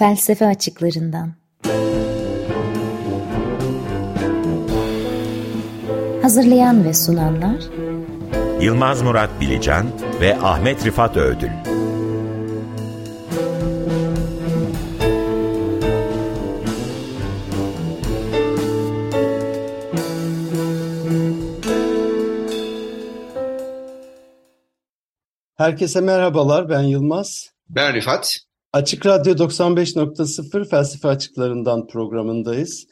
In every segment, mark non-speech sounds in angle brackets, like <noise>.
Felsefe açıklarından. Hazırlayan ve sunanlar Yılmaz Murat Bilecan ve Ahmet Rifat Ödül. Herkese merhabalar, ben Yılmaz. Ben Rifat. Açık Radyo 95.0 Felsefe Açıklarından programındayız.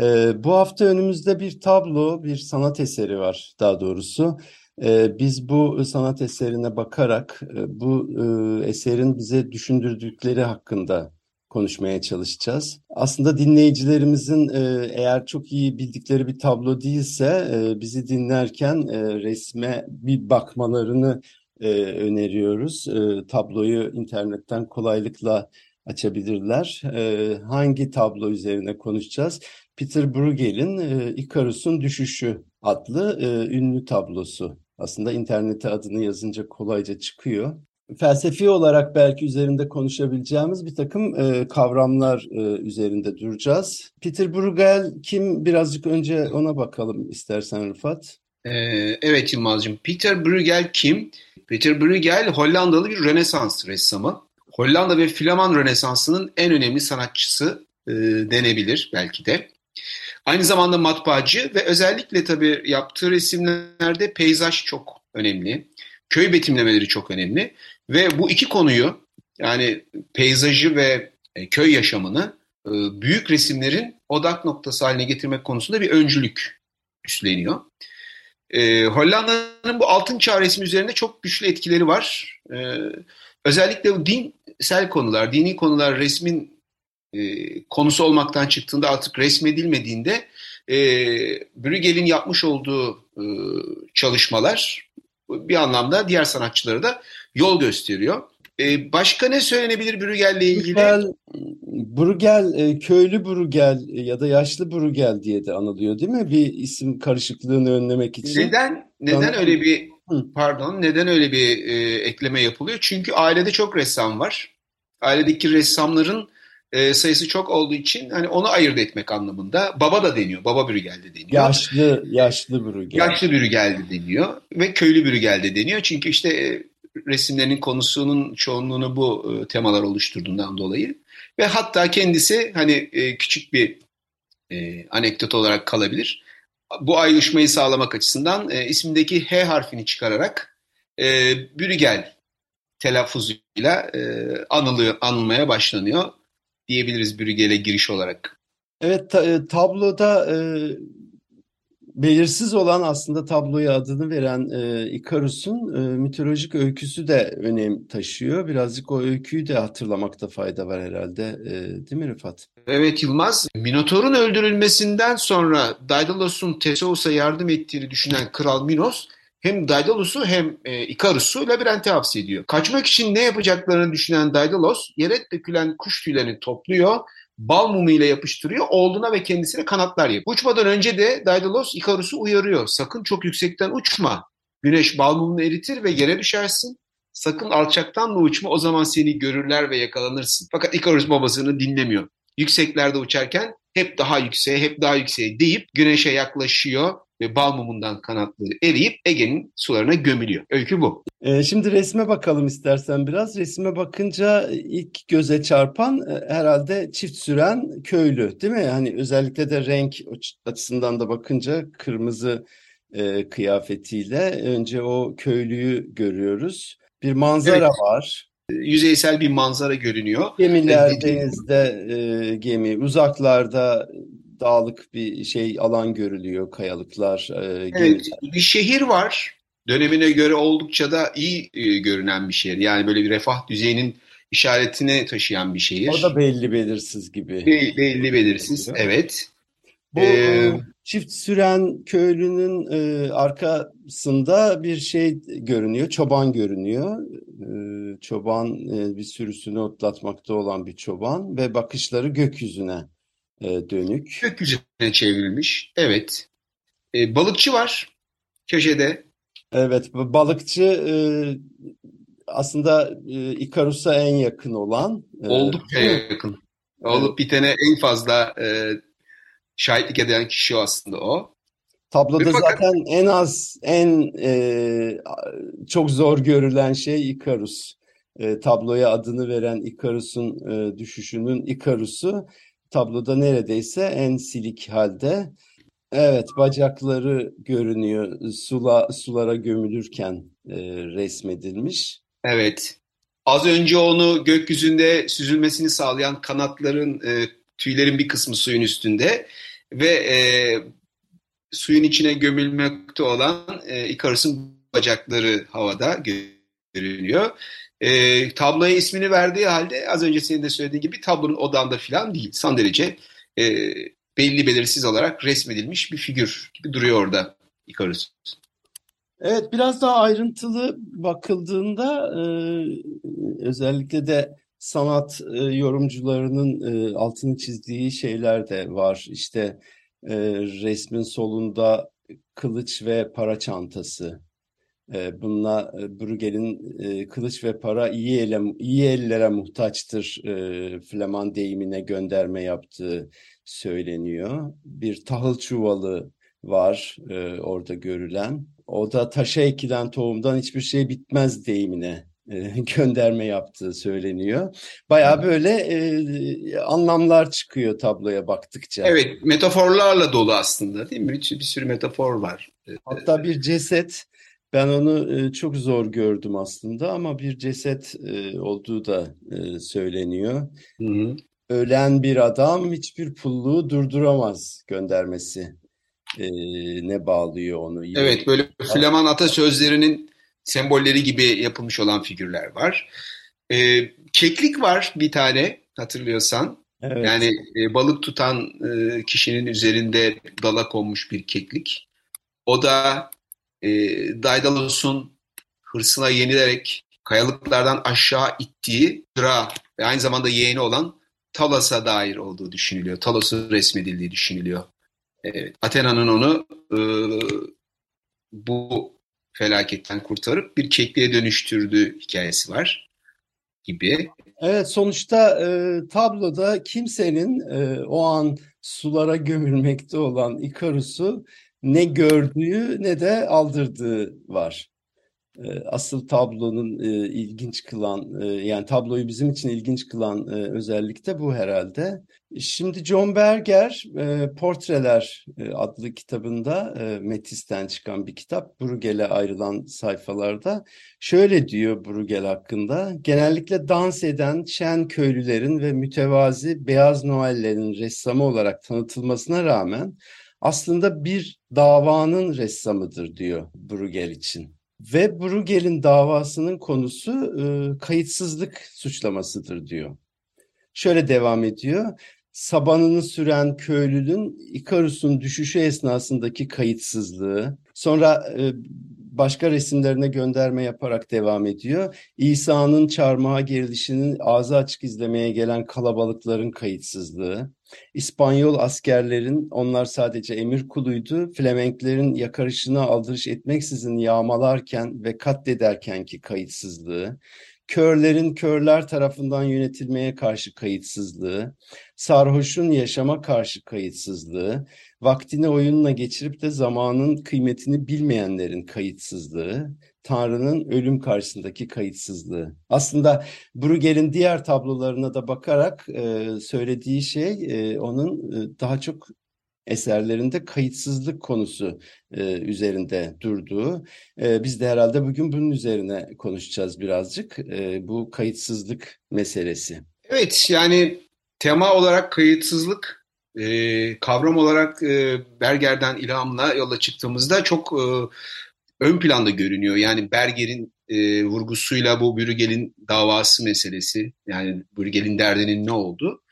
Ee, bu hafta önümüzde bir tablo, bir sanat eseri var daha doğrusu. Ee, biz bu sanat eserine bakarak e, bu e, eserin bize düşündürdükleri hakkında konuşmaya çalışacağız. Aslında dinleyicilerimizin e, eğer çok iyi bildikleri bir tablo değilse e, bizi dinlerken e, resme bir bakmalarını e, öneriyoruz. E, tabloyu internetten kolaylıkla açabilirler. E, hangi tablo üzerine konuşacağız? Peter Bruegel'in e, Icarus'un Düşüşü adlı e, ünlü tablosu. Aslında internete adını yazınca kolayca çıkıyor. Felsefi olarak belki üzerinde konuşabileceğimiz bir takım e, kavramlar e, üzerinde duracağız. Peter Bruegel kim? Birazcık önce ona bakalım istersen Rıfat. Ee, evet Yılmaz'cığım. Peter Bruegel kim? Peter Bruegel Hollandalı bir Rönesans ressamı. Hollanda ve Flaman Rönesansı'nın en önemli sanatçısı e, denebilir belki de. Aynı zamanda matbaacı ve özellikle tabii yaptığı resimlerde peyzaj çok önemli. Köy betimlemeleri çok önemli. Ve bu iki konuyu yani peyzajı ve e, köy yaşamını e, büyük resimlerin odak noktası haline getirmek konusunda bir öncülük üstleniyor. E, Hollanda'nın bu altın çağ resmi üzerinde çok güçlü etkileri var. E, özellikle bu dinsel konular, dini konular resmin e, konusu olmaktan çıktığında artık resmedilmediğinde e, Bruegel'in yapmış olduğu e, çalışmalar bir anlamda diğer sanatçılara da yol gösteriyor. E, başka ne söylenebilir Bruegel'le ilgili? Bruegel, Bruegel e, köylü Bruegel ya da yaşlı Bruegel diye de anılıyor değil mi? Bir isim karışıklığını önlemek için. Neden neden Tanrı... öyle bir pardon neden öyle bir e, ekleme yapılıyor? Çünkü ailede çok ressam var. Ailedeki ressamların e, sayısı çok olduğu için hani onu ayırt etmek anlamında baba da deniyor. Baba Bruegel de deniyor. Yaşlı yaşlı Bruegel. Yaşlı Bruegel de deniyor ve köylü Bruegel de deniyor. Çünkü işte e, resimlerinin konusunun çoğunluğunu bu e, temalar oluşturduğundan dolayı ve hatta kendisi hani e, küçük bir e, anekdot olarak kalabilir. Bu ayrışmayı sağlamak açısından e, ismindeki H harfini çıkararak e, Bruegel telaffuzuyla e, anılıyor, anılmaya başlanıyor diyebiliriz Bruegel'e giriş olarak. Evet e, tabloda e, belirsiz olan aslında tabloya adını veren e, Ikarus'un e, mitolojik öyküsü de önem taşıyor. Birazcık o öyküyü de hatırlamakta fayda var herhalde. E, değil mi Rıfat? Evet Yılmaz. Minotaur'un öldürülmesinden sonra Daedalos'un Teseus'a yardım ettiğini düşünen Kral Minos hem Daedalos'u hem e, Ikarus'u labirente hapsediyor. Kaçmak için ne yapacaklarını düşünen Daedalos yere dökülen kuş tüylerini topluyor bal mumu ile yapıştırıyor. Oğluna ve kendisine kanatlar yapıyor. Uçmadan önce de Daedalus Ikarus'u uyarıyor. Sakın çok yüksekten uçma. Güneş bal mumunu eritir ve yere düşersin. Sakın alçaktan da uçma o zaman seni görürler ve yakalanırsın. Fakat Ikarus babasını dinlemiyor. Yükseklerde uçarken hep daha yükseğe, hep daha yükseğe deyip güneşe yaklaşıyor ve bal mumundan kanatları eriyip Ege'nin sularına gömülüyor. Öykü bu. Ee, şimdi resme bakalım istersen biraz. Resme bakınca ilk göze çarpan e, herhalde çift süren köylü değil mi? Hani özellikle de renk açısından da bakınca kırmızı e, kıyafetiyle önce o köylüyü görüyoruz. Bir manzara evet. var yüzeysel bir manzara görünüyor. Gemiler denizde e, gemi, uzaklarda dağlık bir şey alan görülüyor, kayalıklar. E, evet, bir şehir var. Dönemine göre oldukça da iyi e, görünen bir şehir. Yani böyle bir refah düzeyinin işaretini taşıyan bir şehir. O da belli belirsiz gibi. Be belli belirsiz, evet. Bu ee, çift süren köylünün e, arkasında bir şey görünüyor, çoban görünüyor. E, çoban e, bir sürüsünü otlatmakta olan bir çoban ve bakışları gökyüzüne e, dönük. Gökyüzüne çevrilmiş, evet. E, balıkçı var köşede. Evet, balıkçı e, aslında e, Ikarus'a en yakın olan. E, Oldukça yakın. Olup bitene en fazla e, şahitlik eden kişi aslında o. Tabloda fakat, zaten en az, en e, çok zor görülen şey Ikarus. E, tabloya adını veren Ikarus'un e, düşüşünün Ikarus'u tabloda neredeyse en silik halde. Evet, bacakları görünüyor sula sulara gömülürken e, resmedilmiş. Evet. Az önce onu gökyüzünde süzülmesini sağlayan kanatların, e, tüylerin bir kısmı suyun üstünde ve e, suyun içine gömülmekte olan e, Ikarus'un bacakları havada görünüyor. E, tabloya ismini verdiği halde az önce senin de söylediğin gibi tablonun odanda falan değil. Son derece e, belli belirsiz olarak resmedilmiş bir figür gibi duruyor orada Ikarus. Evet biraz daha ayrıntılı bakıldığında e, özellikle de sanat e, yorumcularının e, altını çizdiği şeyler de var. İşte e, resmin solunda kılıç ve para çantası. E, bununla e, Bruegel'in e, kılıç ve para iyi, ele, iyi ellere muhtaçtır e, Flaman deyimine gönderme yaptığı söyleniyor. Bir tahıl çuvalı var orada görülen. O da taşa ekilen tohumdan hiçbir şey bitmez deyimine <laughs> gönderme yaptığı söyleniyor. Baya böyle e, anlamlar çıkıyor tabloya baktıkça. Evet, metaforlarla dolu aslında değil mi? Bir, bir sürü metafor var. Hatta bir ceset, ben onu e, çok zor gördüm aslında ama bir ceset e, olduğu da e, söyleniyor. Hı hı. Ölen bir adam hiçbir pulluğu durduramaz göndermesi ne bağlıyor onu. Evet, böyle Flaman atasözlerinin sembolleri gibi yapılmış olan figürler var. E, keklik var bir tane hatırlıyorsan. Evet. Yani e, balık tutan e, kişinin üzerinde dala konmuş bir keklik. O da e, Daedalos'un hırsına yenilerek kayalıklardan aşağı ittiği Dra ve aynı zamanda yeğeni olan Talas'a dair olduğu düşünülüyor. Talas'ın resmedildiği düşünülüyor. Evet, Athena'nın onu e, bu felaketten kurtarıp bir kekliğe dönüştürdüğü hikayesi var gibi. Evet sonuçta e, tabloda kimsenin e, o an sulara gömülmekte olan Ikarus'u ne gördüğü ne de aldırdığı var. E, asıl tablonun e, ilginç kılan, e, yani tabloyu bizim için ilginç kılan özellik de bu herhalde. Şimdi John Berger Portreler adlı kitabında Metis'ten çıkan bir kitap Bruegel'e ayrılan sayfalarda şöyle diyor Bruegel hakkında. Genellikle dans eden şen köylülerin ve mütevazi beyaz Noel'lerin ressamı olarak tanıtılmasına rağmen aslında bir davanın ressamıdır diyor Bruegel için. Ve Bruegel'in davasının konusu e, kayıtsızlık suçlamasıdır diyor. Şöyle devam ediyor. Sabanını süren köylünün Ikarus'un düşüşü esnasındaki kayıtsızlığı, sonra e, başka resimlerine gönderme yaparak devam ediyor. İsa'nın çarmıha gerilişinin ağzı açık izlemeye gelen kalabalıkların kayıtsızlığı, İspanyol askerlerin onlar sadece emir kuluydu. Flemenklerin yakarışına aldırış etmeksizin yağmalarken ve katlederken ki kayıtsızlığı, körlerin körler tarafından yönetilmeye karşı kayıtsızlığı, sarhoşun yaşama karşı kayıtsızlığı, vaktini oyunla geçirip de zamanın kıymetini bilmeyenlerin kayıtsızlığı, Tanrı'nın ölüm karşısındaki kayıtsızlığı. Aslında Bruegel'in diğer tablolarına da bakarak e, söylediği şey e, onun e, daha çok eserlerinde kayıtsızlık konusu e, üzerinde durduğu. E, biz de herhalde bugün bunun üzerine konuşacağız birazcık. E, bu kayıtsızlık meselesi. Evet yani tema olarak kayıtsızlık, e, kavram olarak e, Berger'den ilhamla yola çıktığımızda çok e, ön planda görünüyor. Yani Berger'in e, vurgusuyla bu Brügel'in davası meselesi, yani Brügel'in derdinin ne oldu?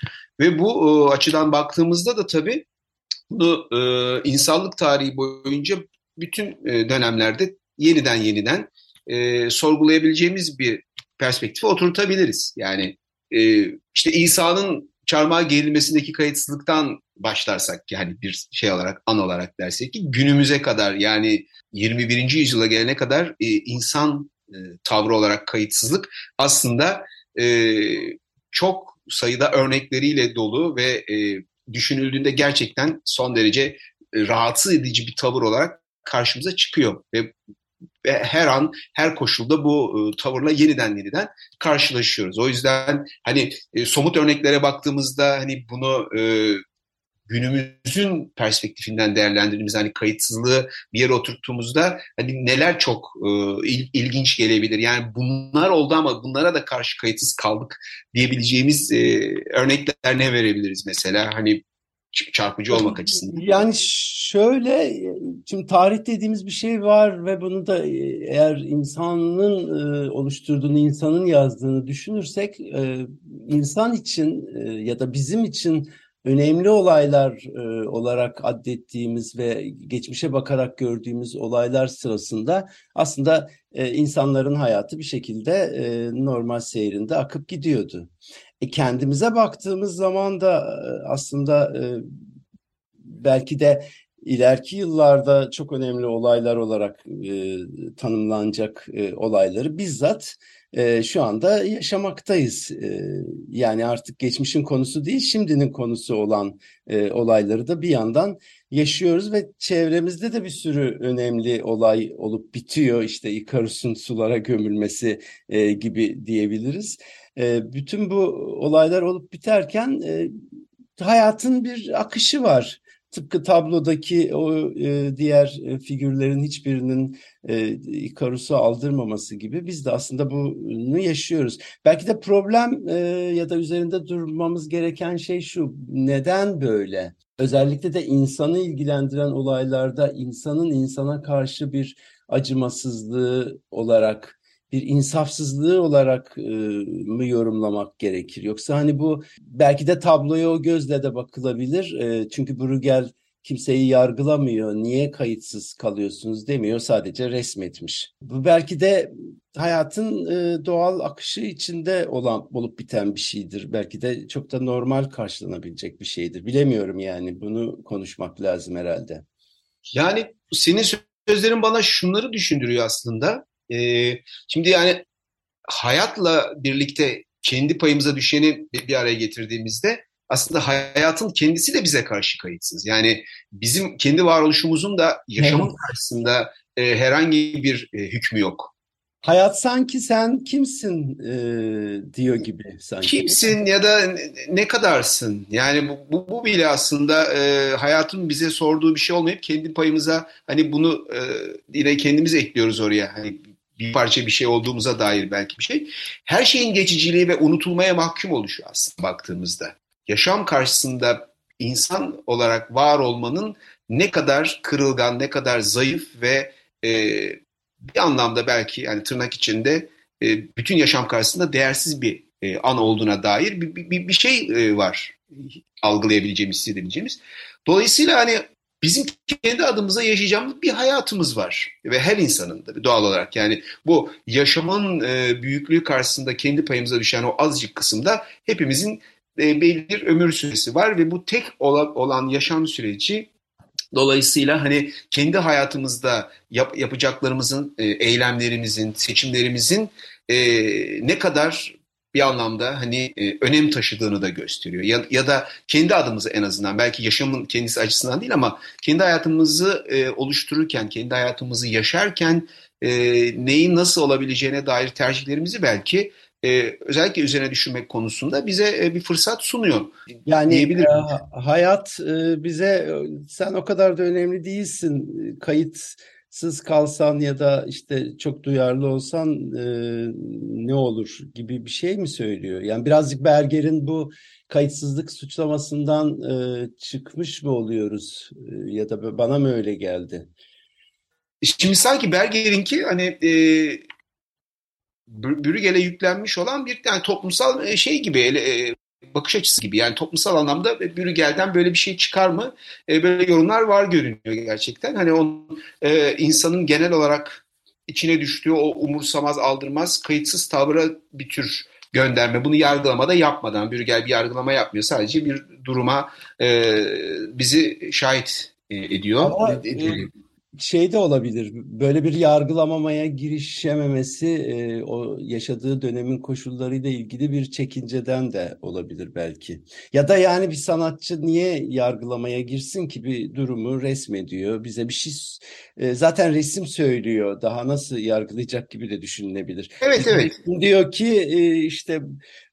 Ve bu e, açıdan baktığımızda da tabii bunu e, insanlık tarihi boyunca bütün e, dönemlerde yeniden yeniden e, sorgulayabileceğimiz bir perspektife oturtabiliriz. Yani e, işte İsa'nın çarmıha gerilmesindeki kayıtsızlıktan başlarsak yani bir şey olarak an olarak dersek ki günümüze kadar yani 21. yüzyıla gelene kadar e, insan e, tavrı olarak kayıtsızlık aslında e, çok sayıda örnekleriyle dolu ve e, düşünüldüğünde gerçekten son derece e, rahatsız edici bir tavır olarak karşımıza çıkıyor ve her an her koşulda bu e, tavırla yeniden yeniden karşılaşıyoruz. O yüzden hani e, somut örneklere baktığımızda hani bunu günümüzün perspektifinden değerlendirdiğimiz hani kayıtsızlığı bir yere oturttuğumuzda hani neler çok e, il, ilginç gelebilir. Yani bunlar oldu ama bunlara da karşı kayıtsız kaldık diyebileceğimiz e, örnekler ne verebiliriz mesela? Hani çarpıcı olmak açısından. Yani şöyle, şimdi tarih dediğimiz bir şey var ve bunu da eğer insanın e, oluşturduğunu, insanın yazdığını düşünürsek, e, insan için e, ya da bizim için önemli olaylar e, olarak addettiğimiz ve geçmişe bakarak gördüğümüz olaylar sırasında aslında e, insanların hayatı bir şekilde e, normal seyrinde akıp gidiyordu. E, kendimize baktığımız zaman da e, aslında e, belki de ileriki yıllarda çok önemli olaylar olarak e, tanımlanacak e, olayları bizzat e, şu anda yaşamaktayız. E, yani artık geçmişin konusu değil, şimdinin konusu olan e, olayları da bir yandan yaşıyoruz ve çevremizde de bir sürü önemli olay olup bitiyor. İşte Ikarus'un sulara gömülmesi e, gibi diyebiliriz. E, bütün bu olaylar olup biterken e, hayatın bir akışı var. Tıpkı tablodaki o e, diğer e, figürlerin hiçbirinin e, Ikarus'u aldırmaması gibi biz de aslında bunu yaşıyoruz. Belki de problem e, ya da üzerinde durmamız gereken şey şu. Neden böyle? Özellikle de insanı ilgilendiren olaylarda insanın insana karşı bir acımasızlığı olarak bir insafsızlığı olarak e, mı yorumlamak gerekir? Yoksa hani bu belki de tabloya o gözle de bakılabilir. E, çünkü Bruegel kimseyi yargılamıyor, niye kayıtsız kalıyorsunuz demiyor, sadece resmetmiş. Bu belki de hayatın e, doğal akışı içinde olan olup biten bir şeydir. Belki de çok da normal karşılanabilecek bir şeydir. Bilemiyorum yani bunu konuşmak lazım herhalde. Yani senin sözlerin bana şunları düşündürüyor aslında. Ee, şimdi yani hayatla birlikte kendi payımıza düşeni bir araya getirdiğimizde aslında hayatın kendisi de bize karşı kayıtsız. Yani bizim kendi varoluşumuzun da yaşamın evet. karşısında e, herhangi bir e, hükmü yok. Hayat sanki sen kimsin e, diyor gibi sanki. Kimsin ya da ne kadarsın? Yani bu, bu, bu bile aslında e, hayatın bize sorduğu bir şey olmayıp kendi payımıza hani bunu e, yine kendimiz ekliyoruz oraya. Hani bir parça bir şey olduğumuza dair belki bir şey. Her şeyin geçiciliği ve unutulmaya mahkum oluşu aslında baktığımızda. Yaşam karşısında insan olarak var olmanın ne kadar kırılgan, ne kadar zayıf ve e, bir anlamda belki yani tırnak içinde e, bütün yaşam karşısında değersiz bir e, an olduğuna dair bir, bir, bir şey e, var algılayabileceğimiz, hissedebileceğimiz. Dolayısıyla hani bizim kendi adımıza yaşayacağımız bir hayatımız var. Ve her insanın da doğal olarak yani bu yaşamın e, büyüklüğü karşısında kendi payımıza düşen o azıcık kısımda hepimizin e, belli bir ömür süresi var ve bu tek olan, yaşam süreci dolayısıyla hani kendi hayatımızda yap, yapacaklarımızın, e, eylemlerimizin, seçimlerimizin e, ne kadar bir anlamda hani e, önem taşıdığını da gösteriyor. Ya, ya da kendi adımızı en azından belki yaşamın kendisi açısından değil ama kendi hayatımızı e, oluştururken, kendi hayatımızı yaşarken e, neyin nasıl olabileceğine dair tercihlerimizi belki e, özellikle üzerine düşünmek konusunda bize e, bir fırsat sunuyor. Yani e, hayat e, bize e, sen o kadar da önemli değilsin. Kayıt sız kalsan ya da işte çok duyarlı olsan e, ne olur gibi bir şey mi söylüyor? Yani birazcık Berger'in bu kayıtsızlık suçlamasından e, çıkmış mı oluyoruz e, ya da bana mı öyle geldi? Şimdi sanki Berger'inki hani e, Brügel'e yüklenmiş olan bir yani toplumsal şey gibi e, bakış açısı gibi. Yani toplumsal anlamda Brügel'den böyle bir şey çıkar mı? E, böyle yorumlar var görünüyor gerçekten. Hani onun e, insanın genel olarak içine düştüğü o umursamaz, aldırmaz, kayıtsız tavıra bir tür gönderme. Bunu yargılamada yapmadan, Brügel bir yargılama yapmıyor. Sadece bir duruma e, bizi şahit e, ediyor. Ama, e, şey de olabilir. Böyle bir yargılamamaya girişememesi e, o yaşadığı dönemin koşullarıyla ilgili bir çekinceden de olabilir belki. Ya da yani bir sanatçı niye yargılamaya girsin ki bir durumu resmediyor. Bize bir şey e, zaten resim söylüyor. Daha nasıl yargılayacak gibi de düşünülebilir. Evet evet. Diyor ki e, işte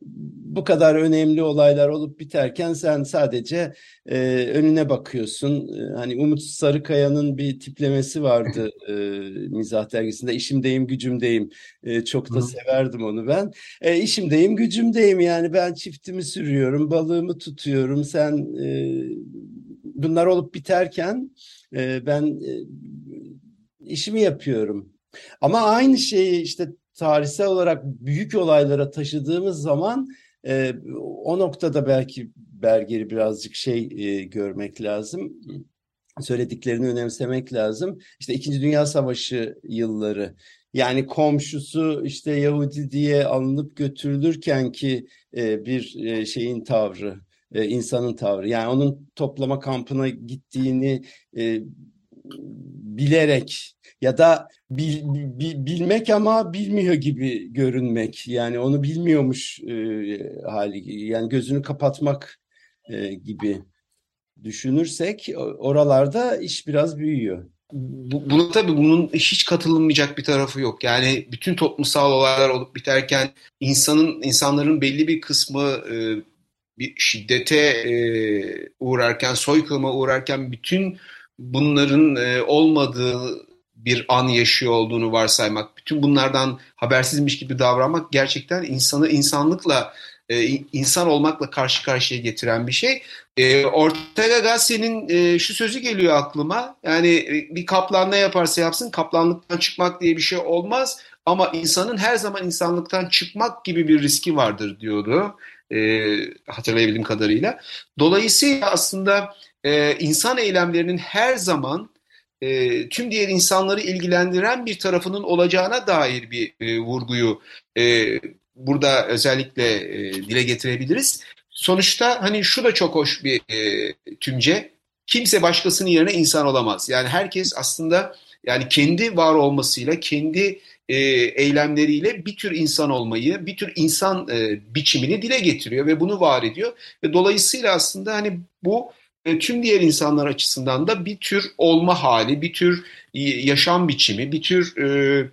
bu kadar önemli olaylar olup biterken sen sadece e, önüne bakıyorsun. E, hani Umut Sarıkaya'nın bir tiplemesi vardı <laughs> e, Mizah dergisinde. İşimdeyim, gücümdeyim. E, çok da severdim onu ben. E, işimdeyim, gücümdeyim. Yani ben çiftimi sürüyorum, balığımı tutuyorum. Sen e, bunlar olup biterken e, ben e, işimi yapıyorum. Ama aynı şeyi işte tarihsel olarak büyük olaylara taşıdığımız zaman e, o noktada belki Berger'i birazcık şey e, görmek lazım. Söylediklerini önemsemek lazım. İşte İkinci Dünya Savaşı yılları yani komşusu işte Yahudi diye alınıp götürülürken ki e, bir e, şeyin tavrı, e, insanın tavrı. Yani onun toplama kampına gittiğini e, bilerek ya da bil, bil, bilmek ama bilmiyor gibi görünmek. Yani onu bilmiyormuş e, hali. Yani gözünü kapatmak e, gibi düşünürsek oralarda iş biraz büyüyor. Bu, buna tabii bunun hiç katılınmayacak bir tarafı yok. Yani bütün toplumsal olaylar olup biterken insanın insanların belli bir kısmı e, bir şiddete e, uğrarken, soykırıma uğrarken bütün bunların e, olmadığı bir an yaşıyor olduğunu varsaymak, bütün bunlardan habersizmiş gibi davranmak gerçekten insanı insanlıkla, e, insan olmakla karşı karşıya getiren bir şey. E, Ortega Gasset'in e, şu sözü geliyor aklıma. Yani e, bir kaplan ne yaparsa yapsın kaplanlıktan çıkmak diye bir şey olmaz. Ama insanın her zaman insanlıktan çıkmak gibi bir riski vardır diyordu. E, hatırlayabildiğim kadarıyla. Dolayısıyla aslında e, insan eylemlerinin her zaman e, tüm diğer insanları ilgilendiren bir tarafının olacağına dair bir e, vurguyu e, burada özellikle e, dile getirebiliriz. Sonuçta hani şu da çok hoş bir e, tümce. Kimse başkasının yerine insan olamaz. Yani herkes aslında yani kendi var olmasıyla, kendi e, eylemleriyle bir tür insan olmayı, bir tür insan e, biçimini dile getiriyor ve bunu var ediyor. Ve dolayısıyla aslında hani bu e, tüm diğer insanlar açısından da bir tür olma hali, bir tür yaşam biçimi, bir tür e,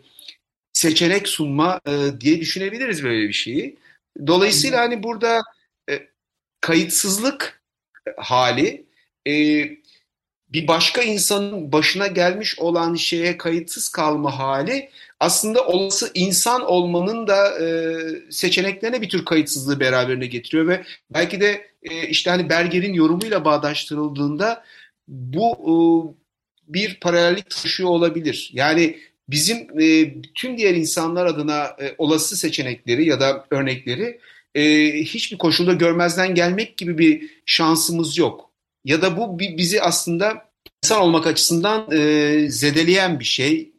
seçenek sunma e, diye düşünebiliriz böyle bir şeyi. Dolayısıyla hani burada e, kayıtsızlık hali e, bir başka insanın başına gelmiş olan şeye kayıtsız kalma hali aslında olası insan olmanın da e, seçeneklerine bir tür kayıtsızlığı beraberine getiriyor ve belki de e, işte hani Berger'in yorumuyla bağdaştırıldığında bu e, bir paralellik taşıyor olabilir. Yani bizim e, tüm diğer insanlar adına e, olası seçenekleri ya da örnekleri e, hiçbir koşulda görmezden gelmek gibi bir şansımız yok. Ya da bu bizi aslında insan olmak açısından e, zedeleyen bir şey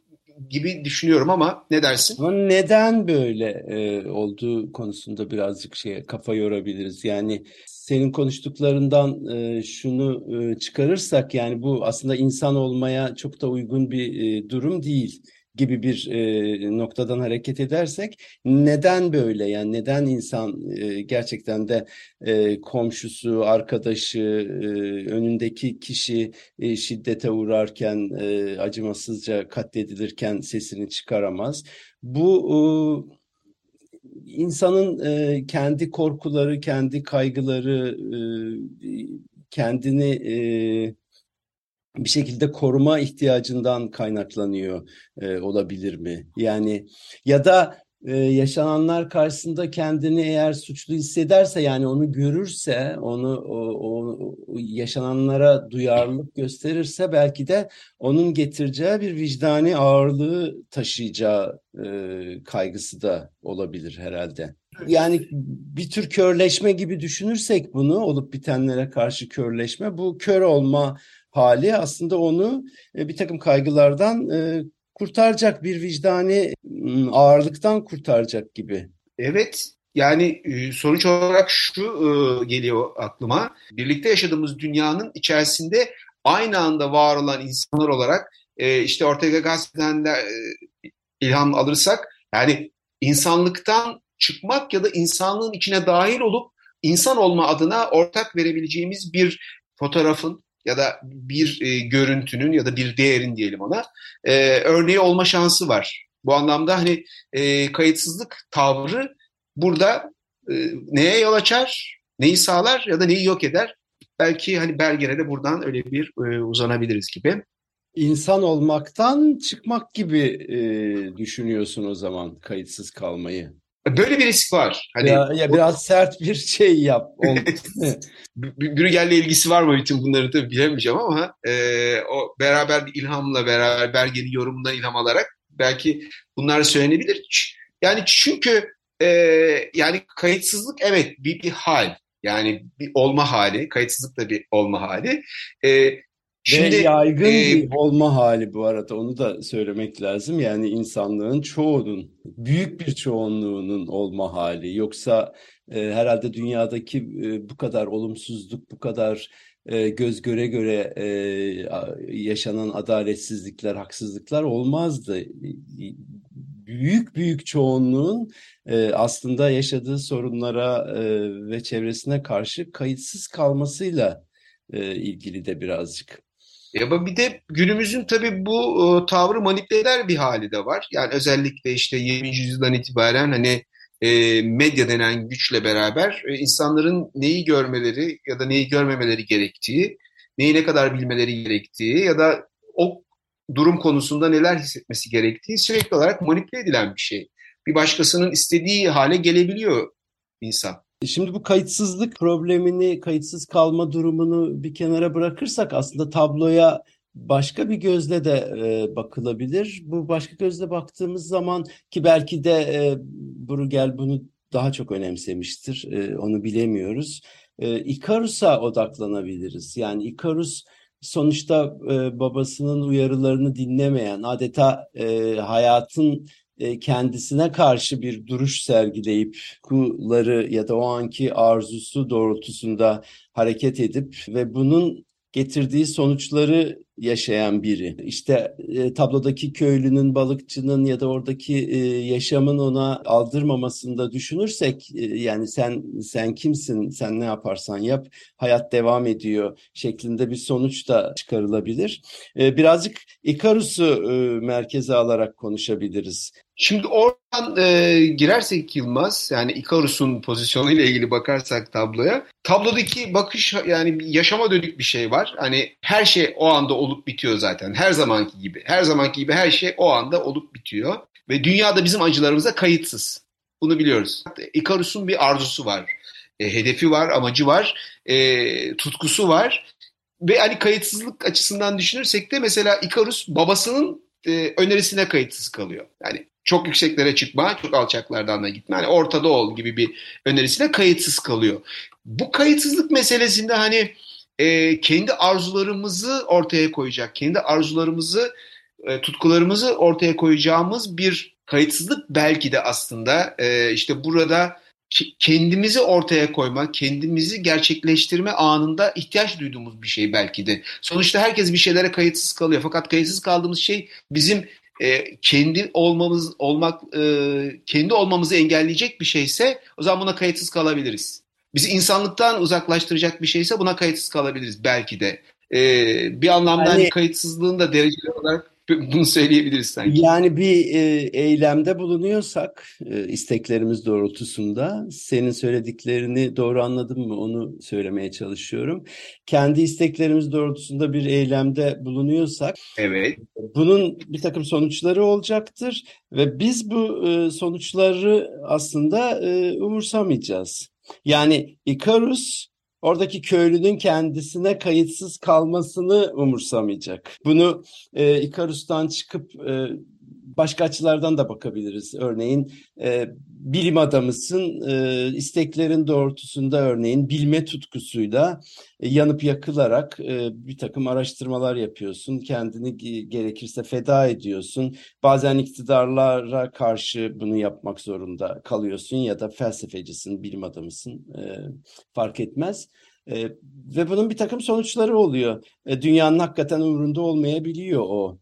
gibi düşünüyorum ama ne dersin? Ama neden böyle e, olduğu konusunda birazcık şey kafa yorabiliriz. Yani senin konuştuklarından e, şunu e, çıkarırsak yani bu aslında insan olmaya çok da uygun bir e, durum değil gibi bir e, noktadan hareket edersek neden böyle yani neden insan e, gerçekten de e, komşusu, arkadaşı, e, önündeki kişi e, şiddete uğrarken e, acımasızca katledilirken sesini çıkaramaz. Bu e, insanın e, kendi korkuları, kendi kaygıları, e, kendini e, bir şekilde koruma ihtiyacından kaynaklanıyor e, olabilir mi? Yani ya da e, yaşananlar karşısında kendini eğer suçlu hissederse yani onu görürse onu o, o, yaşananlara duyarlılık gösterirse belki de onun getireceği bir vicdani ağırlığı taşıyacağı e, kaygısı da olabilir herhalde. Yani bir tür körleşme gibi düşünürsek bunu olup bitenlere karşı körleşme bu kör olma hali aslında onu e, bir takım kaygılardan e, kurtaracak bir vicdani ağırlıktan kurtaracak gibi. Evet yani e, sonuç olarak şu geliyor aklıma. Birlikte yaşadığımız dünyanın içerisinde aynı anda var olan insanlar olarak işte Ortega Gasset'ten de ilham alırsak yani insanlıktan çıkmak ya da insanlığın içine dahil olup insan olma adına ortak verebileceğimiz bir fotoğrafın ya da bir e, görüntünün ya da bir değerin diyelim ona e, örneği olma şansı var. Bu anlamda hani e, kayıtsızlık tavrı burada e, neye yol açar, neyi sağlar ya da neyi yok eder? Belki hani belgene de buradan öyle bir e, uzanabiliriz gibi. İnsan olmaktan çıkmak gibi e, düşünüyorsun o zaman kayıtsız kalmayı. Böyle bir risk var. Hani ya, ya biraz sert bir şey yap. <laughs> Brügel'le ilgisi var mı bütün bunları da bilemeyeceğim ama e, o beraber ilhamla beraber belgeli yorumuna ilham alarak belki bunlar söylenebilir. Yani çünkü e, yani kayıtsızlık evet bir, bir hal. Yani bir olma hali. Kayıtsızlık da bir olma hali. E, Şimdi, Ve yaygın e, bir olma hali bu arada onu da söylemek lazım. Yani insanlığın çoğunun, büyük bir çoğunluğunun olma hali. Yoksa e, herhalde dünyadaki e, bu kadar olumsuzluk, bu kadar e, göz göre göre e, yaşanan adaletsizlikler, haksızlıklar olmazdı. Büyük büyük çoğunluğun e, aslında yaşadığı sorunlara e, ve çevresine karşı kayıtsız kalmasıyla e, ilgili de birazcık. Ya bir de günümüzün tabii bu e, tavrı manipüle eder bir hali de var. Yani özellikle işte 20. yüzyıldan itibaren hani e, medya denen güçle beraber e, insanların neyi görmeleri ya da neyi görmemeleri gerektiği, neyi ne kadar bilmeleri gerektiği ya da o durum konusunda neler hissetmesi gerektiği sürekli olarak manipüle edilen bir şey. Bir başkasının istediği hale gelebiliyor insan. Şimdi bu kayıtsızlık problemini, kayıtsız kalma durumunu bir kenara bırakırsak aslında tabloya başka bir gözle de e, bakılabilir. Bu başka gözle baktığımız zaman ki belki de e, Bruegel bunu daha çok önemsemiştir. E, onu bilemiyoruz. E, Ikarus'a odaklanabiliriz. Yani Ikarus sonuçta e, babasının uyarılarını dinlemeyen, adeta e, hayatın e, kendisine karşı bir duruş sergileyip kuları ya da o anki arzusu doğrultusunda hareket edip ve bunun getirdiği sonuçları yaşayan biri. İşte e, tablodaki köylünün, balıkçının ya da oradaki e, yaşamın ona aldırmamasını da düşünürsek e, yani sen sen kimsin, sen ne yaparsan yap, hayat devam ediyor şeklinde bir sonuç da çıkarılabilir. E, birazcık Ikarus'u e, merkeze alarak konuşabiliriz. Şimdi oradan e, girersek Yılmaz, yani Ikarus'un pozisyonuyla ilgili bakarsak tabloya, tablodaki bakış yani yaşama dönük bir şey var. Hani her şey o anda olup bitiyor zaten. Her zamanki gibi. Her zamanki gibi her şey o anda olup bitiyor. Ve dünyada bizim acılarımıza kayıtsız. Bunu biliyoruz. Ikarus'un bir arzusu var. E, hedefi var, amacı var, e, tutkusu var. Ve hani kayıtsızlık açısından düşünürsek de mesela Ikarus babasının e, önerisine kayıtsız kalıyor. Yani çok yükseklere çıkma, çok alçaklardan da gitme. Hani ortada ol gibi bir önerisine kayıtsız kalıyor. Bu kayıtsızlık meselesinde hani e, kendi arzularımızı ortaya koyacak, kendi arzularımızı, e, tutkularımızı ortaya koyacağımız bir kayıtsızlık belki de aslında e, işte burada kendimizi ortaya koyma, kendimizi gerçekleştirme anında ihtiyaç duyduğumuz bir şey belki de. Sonuçta herkes bir şeylere kayıtsız kalıyor. Fakat kayıtsız kaldığımız şey bizim e, kendi olmamız olmak e, kendi olmamızı engelleyecek bir şeyse o zaman buna kayıtsız kalabiliriz. Bizi insanlıktan uzaklaştıracak bir şeyse buna kayıtsız kalabiliriz belki de. E, bir anlamda hani, hani kayıtsızlığın da dereceli olarak <laughs> bunu söyleyebiliriz sanki. Yani bir e, eylemde bulunuyorsak e, isteklerimiz doğrultusunda senin söylediklerini doğru anladım mı onu söylemeye çalışıyorum. Kendi isteklerimiz doğrultusunda bir eylemde bulunuyorsak evet. bunun bir takım sonuçları olacaktır ve biz bu e, sonuçları aslında e, umursamayacağız. Yani Ikarus oradaki köylünün kendisine kayıtsız kalmasını umursamayacak. Bunu e, Ikarus'tan çıkıp e, başka açılardan da bakabiliriz. Örneğin e, bilim adamısın, e, isteklerin doğrultusunda örneğin bilme tutkusuyla e, yanıp yakılarak e, bir takım araştırmalar yapıyorsun. Kendini gerekirse feda ediyorsun. Bazen iktidarlara karşı bunu yapmak zorunda kalıyorsun ya da felsefecisin, bilim adamısın e, fark etmez. E, ve bunun bir takım sonuçları oluyor. E, dünyanın hakikaten umurunda olmayabiliyor o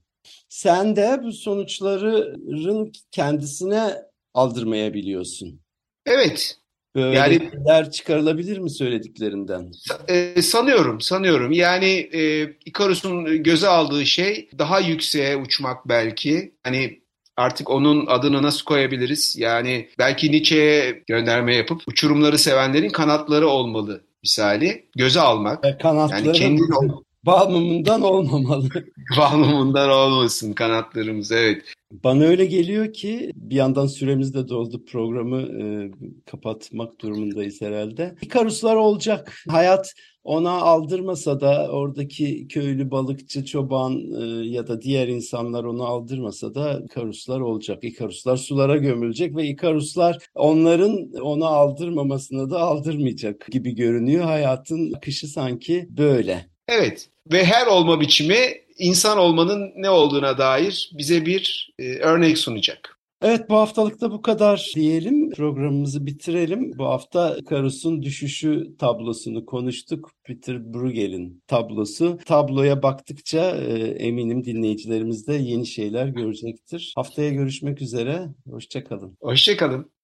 Sen de bu sonuçların kendisine aldırmayabiliyorsun. Evet. Böyle yani der çıkarılabilir mi söylediklerinden? E, sanıyorum, sanıyorum. Yani e, Icarus'un göze aldığı şey daha yükseğe uçmak belki. Hani artık onun adını nasıl koyabiliriz? Yani belki Nietzsche'ye gönderme yapıp uçurumları sevenlerin kanatları olmalı misali. Göze almak. E, kanatları yani kendin Balmumundan olmamalı. <laughs> Balmumundan olmasın kanatlarımız evet. Bana öyle geliyor ki bir yandan süremiz de doldu programı e, kapatmak durumundayız herhalde. İkaruslar olacak. Hayat ona aldırmasa da oradaki köylü balıkçı, çoban e, ya da diğer insanlar onu aldırmasa da İkaruslar olacak. İkaruslar sulara gömülecek ve İkaruslar onların onu aldırmamasına da aldırmayacak gibi görünüyor. Hayatın akışı sanki böyle. Evet ve her olma biçimi insan olmanın ne olduğuna dair bize bir e, örnek sunacak. Evet bu haftalıkta bu kadar diyelim. Programımızı bitirelim. Bu hafta Karus'un düşüşü tablosunu konuştuk. Peter Bruegel'in tablosu. Tabloya baktıkça e, eminim dinleyicilerimiz de yeni şeyler görecektir. Haftaya görüşmek üzere. Hoşçakalın. Hoşçakalın.